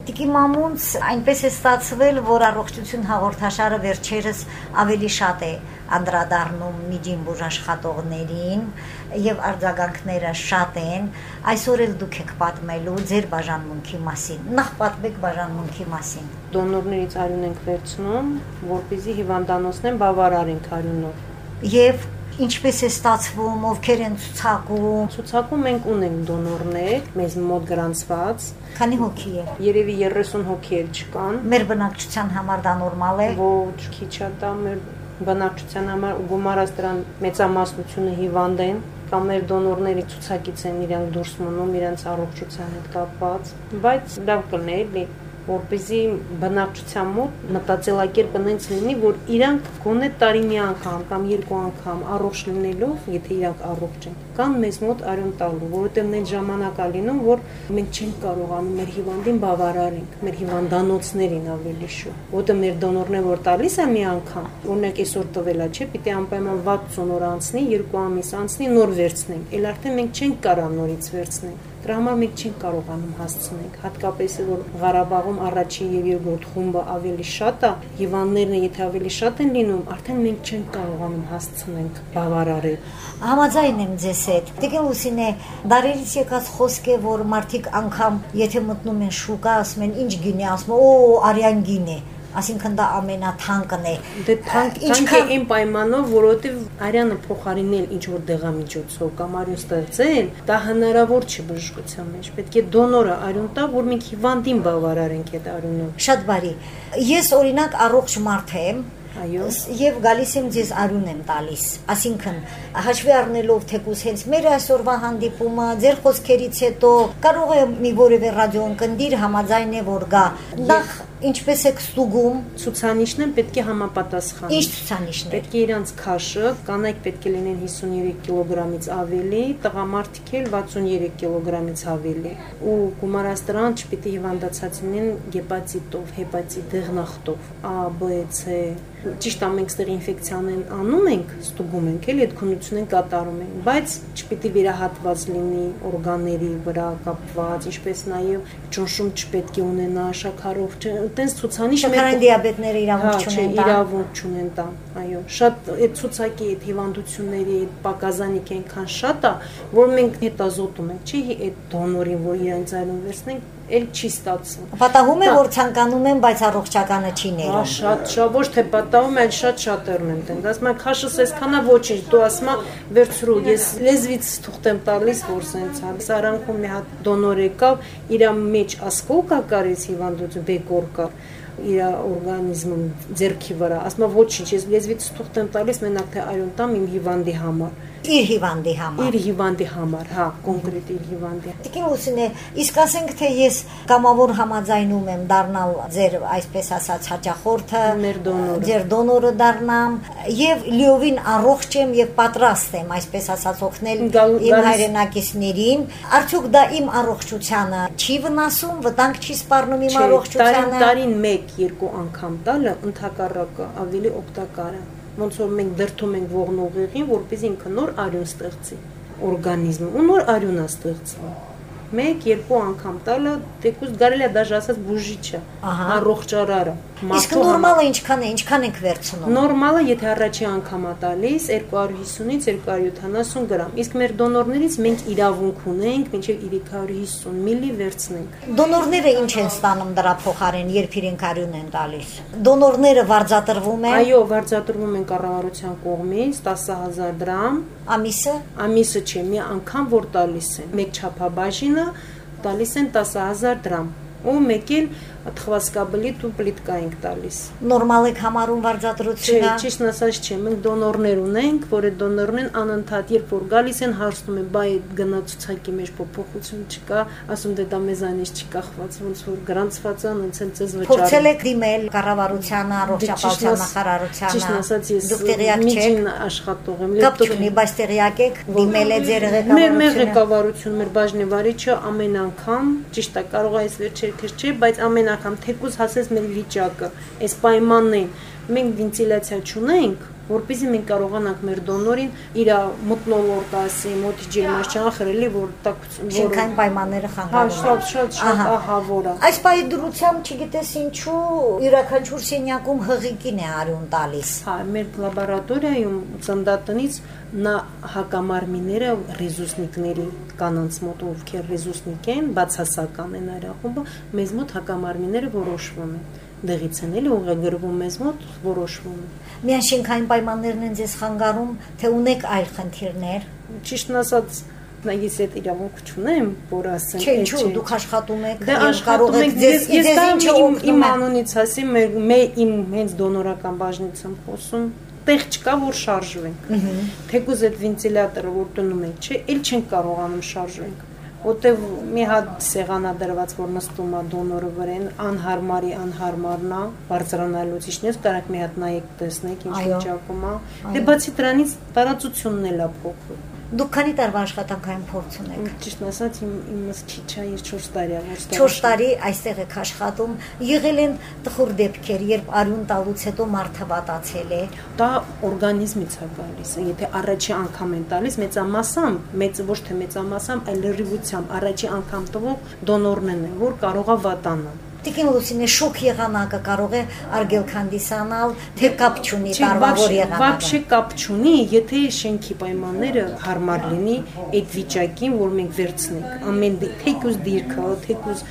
Տիկի մամունց այնպես է ստացվել, որ առողջություն հաղորդաշարը վերջերս ավելի շատ է անդրադառնում միջին բուժ աշխատողներին եւ արձագանքները շատ են այսօր էլ դուք եք պատմելու ձեր բաժանմունքի մասին նախ պատմեք բաժանմունքի մասին դոնորներից արյուն ենք վերցնում որպեսզի հիվանդանոցն բավարարենք արյունով եւ Ինչպես է ստացվում, ովքեր են ցուցակում։ Ցուցակում մենք ունենք դոնորներ, մեզ մոտ գրանցված։ Քանի հոգի է։ Երևի 30 հոգի էլ չկան։ Մեր բնակչության համար դա նորմալ է։ Ոչ, քիչ է դա մեր բնակչության համար գումարած դրան մեծամասնությունը հիվանդ են կամ մեր դոնորների ցուցակից են իրանք դուրս մնում իրենց առողջության հետ կապված, բայց լավ կլիներ որպեսզի բնակչության մոտ մտածելակերպը նենց լինի, որ իրանք գոնե տարի մի անգամ կամ երկու անգամ առողջ լինելով, եթե իրանք առողջ են, կան մեզ մոտ արյուն տալու, որովհետև նենց ժամանակ է լինում, որ մենք չենք կարողանում մեր հիվանդին բավարարենք, մեր հիվանդանոցներին ավելի շուտ, որովհետև մեր դոնորն է որ տալիս է մի անգամ, օրինակ այսօր տվել է, չէ, պիտի անպայման 60 օր անցնի, 2 ամիս անցնի, նոր վերցնենք։ Էլ արդեն մենք չենք կարող նորից վերցնել Դրա համար մենք չենք կարողանում հասցնենք, հատկապես որ Ղարաբաղում առաջին եւ երկրորդ խումբը ավելի շատ է, հիվանդներն եթե ավելի շատ են լինում, արդեն մենք չենք կարողանում հասցնենք բավարարել։ Համաձայն եմ ձեզ հետ։ Դե Լուսինե, դարերից եկած խոսք է, որ մարդիկ անգամ եթե մտնում են շուկա, ասում են ինչ գինի, ասում օ, արյան գինի Այսինքն դա ամենաթանկն է։ Դե թանկ է այն պայմանով, որովհետև արյանը փոխարինել ինչ որ դեղամիջոցով կամ արյուն ստեղծել, դա հնարավոր չի բժշկության մեջ։ Պետք է դոնորը արյուն տա, որ մենք հիվանդին բավարարենք այդ արյունով։ Շատ բարի։ Ես օրինակ առողջ մարդ եմ, Այո։ Եվ գալիս եմ ձեզ արյուն եմ տալիս։ Այսինքն հաշվի առնելով թեկուս հենց մեր այսօրվա հանդիպումը, ձեր խոսքերից հետո կարող է մի որևէ ռադիոընկնդիր համաձայն է որ գա։ Նախ ինչպես եք ստուգում ցուցանիշներն պետք է համապատասխան։ Ինչ ցուցանիշներ։ Պետք է իրանց քաշը, կանայք պետք է լինեն 53 կիլոգրամից ավելի, տղամարդիկ էլ 63 կիլոգրամից ավելի։ Ու գումարած դրան չպիտի հիվանդացած լինեն գեպատիտով, հեպատիտ դեղնախտով, A, B, C, ճիշտ է մենք ստեղ ինֆեկցիաներն անում ենք, ստուգում ենք, էլի այդ քննությունն կատարում ենք, բայց չպիտի վերահատված լինի օրգանների վրա կապված, ինչպես նաև ճնշում չպետք է ունենա շաքարով, այտենց ցուցանիշ մեր շաքարային դիաբետները իրավունք հա, չունեն, իրավունք չունեն տա։ Այո, շատ այդ ցուցակի այդ հիվանդությունների այդ պակազանիկ այնքան շատ է, որ մենք հետազոտում ենք, չի այդ դոնորին, որ իրենց այլում վերցնենք, էլ չի ստացվում։ Պատահում է, որ ցանկանում են, բայց առողջականը չի ներում։ Հա, շատ, շատ ոչ թե պատահում, այլ շատ շատերն են տենց։ Ասում են, քաշս այսքանա ոչինչ, դու ասում ես վերցրու, ես լեզվից թուղթ եմ տալիս, որ սենց հա։ Սարանքում մի հատ դոնոր եկավ, իր մեջ ասկոլ կա կարից հիվանդություն, բեկոր կա։ իր օրգանիզմում ձերքի վրա, ասում ոչինչ, ես լեզվից թուղթ եմ տալիս մենակ թե այրուն տամ իմ հիվանդի համար իր հիվանդի համար։ Իր հիվանդի համար, հա, կոնկրետ իր հիվանդի։ Տիկին Լուսինե, իսկ ասենք թե ես կամավոր համաձայնում եմ դառնալ ձեր այսպես ասած հաճախորդը, ձեր դոնորը դառնամ եւ լիովին առողջ եմ եւ պատրաստ եմ այսպես ասած օգնել իմ հայրենակիցներին, արդյոք դա իմ առողջությանը չի վնասում, վտանգ չի սպառնում իմ առողջությանը։ Տարին 1-2 անգամ տալը ընդհակառակը ավելի օգտակար է ոնց որ մենք դրթում ենք ողնուղեղին, որպեսզի ինքը նոր արյուն ստեղծի օրգանիզմը ու նոր արյուն է ստեղծվում 1-2 անգամ տալը դեկուս կարելի է դաժե ասած բուժիչը, առողջարարը։ Իսկ նորմալը ինչքան է, ինչքան ենք վերցնում։ Նորմալը, եթե առաջի անգամ է տալիս 250-ից 270 գրամ, իսկ մեր դոնորներից մենք իրավունք ունենք մինչև 350 միլի վերցնենք։ Դոնորները ինչ են ստանում դրա փոխարեն, երբ իրենք արյուն են տալիս։ Դոնորները վարձատրվում են։ Այո, վարձատրվում են կառավարության կողմից 10000 դրամ Ամիսը։ Ամիսը չէ, մի անգամ որ տալիս են։ Մեկ չափաբաժինը տալիս են 10000 դրամ ու մեկ էլ թխվածքաբլիթ ու պլիտկա ենք տալիս։ Նորմալ եք համարում վարձատրությունը։ Չէ, ճիշտ ասած չէ, մենք դոնորներ ունենք, որ այդ դոնորներն անընդհատ երբ որ գալիս են հարցնում են, բայ գնացուցակի մեջ փոփոխություն չկա, ասում դե դա մեզանից չի կախված, ոնց որ գրանցված են, ոնց են ցեզ վճարում։ Փորձել եք դիմել կառավարությանը, առողջապահության նախարարությանը։ Ճիշտ ասած ես Միջին աշխատող եմ, լեփտոպ չունի, բայց տեղյակ եք դիմել է ձեր ղեկավարությունը։ Մեր ղեկավարություն, մեր բաժնեվարիչը ամեն անգամ, ճիշտ է, կարող է այս վերջերքս չէ, բայց ամեն անգամ թեկուզ հասես մեր վիճակը, այս պայմանն մենք վենտիլյացիա չունենք, որպեսզի մենք կարողանանք մեր դոնորին իր մտնոլորտ ասի, մոտի ջերմաշճան խրելի, որ տակություն շենքային պայմանները խանգարում Հա, շատ շատ շատ ահավոր է։ Այս պայի դրությամբ չգիտես ինչու յուրաքանչյուր սենյակում հղիկին է արյուն տալիս։ Հա, մեր լաբորատորիայում ծնդատնից նա հակամարմինները ռեզուսնիկների կանանց մոտ ովքեր ռեզուսնիկ են, բացասական են այդ ախումբը, մեզ մոտ հակամարմինները որոշվում են դեղից են էլի ուղեգրվում մեզ մոտ որոշվում։ Միայն շենքային պայմաններն են ձեզ խանգարում, թե ունեք այլ խնդիրներ։ Ճիշտն ասած, նա ես այդ իրավունք չունեմ, որ ասեմ, չէ, չէ, դուք աշխատում եք, դե աշխատում եք, ձեզ ես ինչը իմ անունից ասի, մեր իմ հենց դոնորական բաժնից եմ խոսում, տեղ չկա որ շարժվենք։ Թեկուզ այդ վենտիլյատորը որ տնում ենք, չէ, ել չենք կարողանում շարժվենք որտեվ մի հատ սեղանադրված որ նստում է դոնորը վրան անհարմարի անհարմարն է բարձրանալուց իջնես կարաք մի հատ նայեք տեսնեք ինչ վիճակում է դե բացի դրանից տարածությունն էլ է փոքր Դուք քանի տարվա աշխատանքային փորձ ունեք։ Ճիշտ ասած, իմ իմս քիչ է, ես 4 տարի եմ աշխատում։ 4 տարի այստեղ եք աշխատում։ Եղել են տխուր դեպքեր, երբ արյուն տալուց հետո մարդը վատացել է։ Դա օրգանիզմից է գալիս։ Եթե առաջի անգամ են տալիս մեծամասամբ, մեծ ոչ թե մեծամասամբ, այլ լրիվությամբ առաջի անգամ տվող դոնորներն են, որ կարող է վատանալ Տիկին Լուսինե շոկ եղանակը կարող է արգել քանդիսանալ, թե կապ չունի տարվավոր եղանակը։ Вообще կապ չունի, եթե շենքի պայմանները հարմար լինի այդ վիճակին, որ մենք վերցնենք։ Ամեն թեկուզ դիրքը, թեկուզ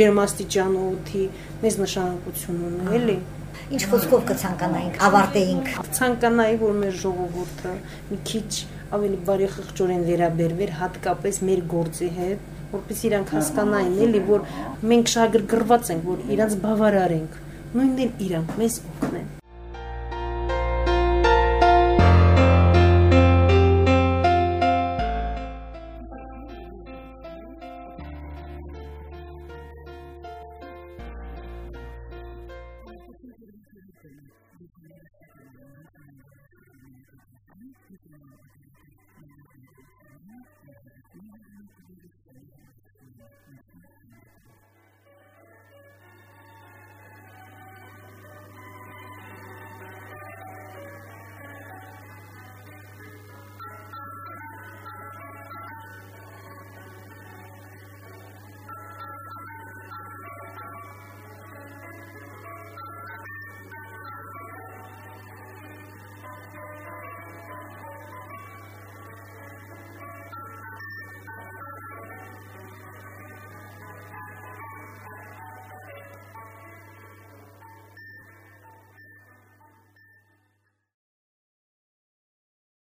ջերմաստիճանը օդի մեծ նշանակություն ունի, էլի։ Ինչ խոսքով կցանկանայինք ավարտեինք։ Ցանկանայի, որ մեր ժողովուրդը մի քիչ ավելի բարի խղճորեն վերաբերվեր հատկապես մեր գործի հետ որպես իրանք հասկանային էլի որ մենք շահագրգռված ենք որ իրանց բավարարենք նույնն էլ իրանք մեզ օգնեն